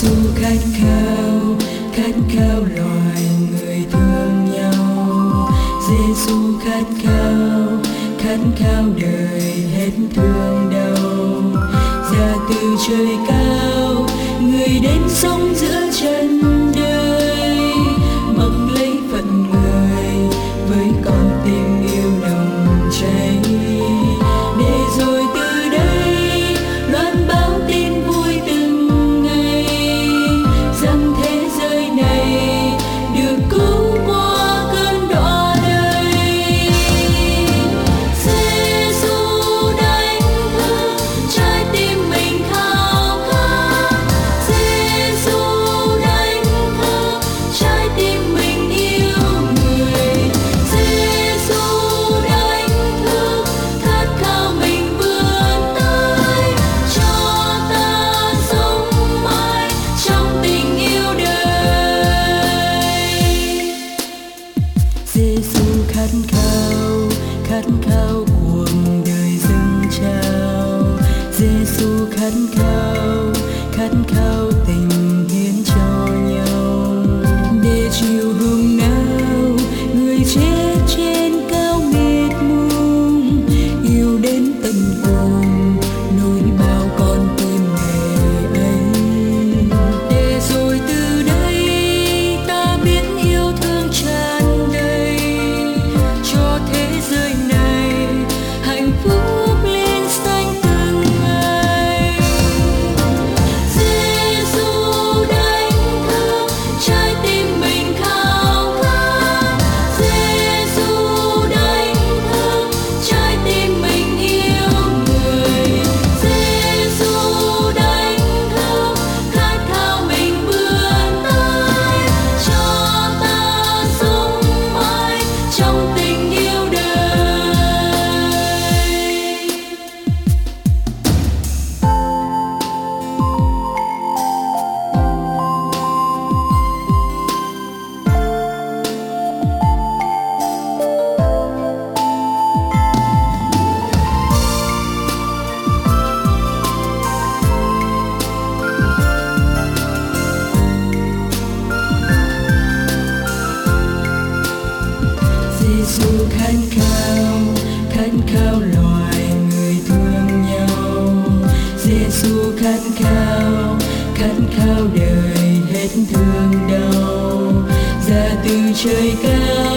Giêsu khát khao khát khao loài người thương nhau. Giêsu khát khao khát khao đời hết thương đau. Ra từ trời cao, người đến sống giữa chân đời khát khao khát khao thương đau. Ra từ trời cao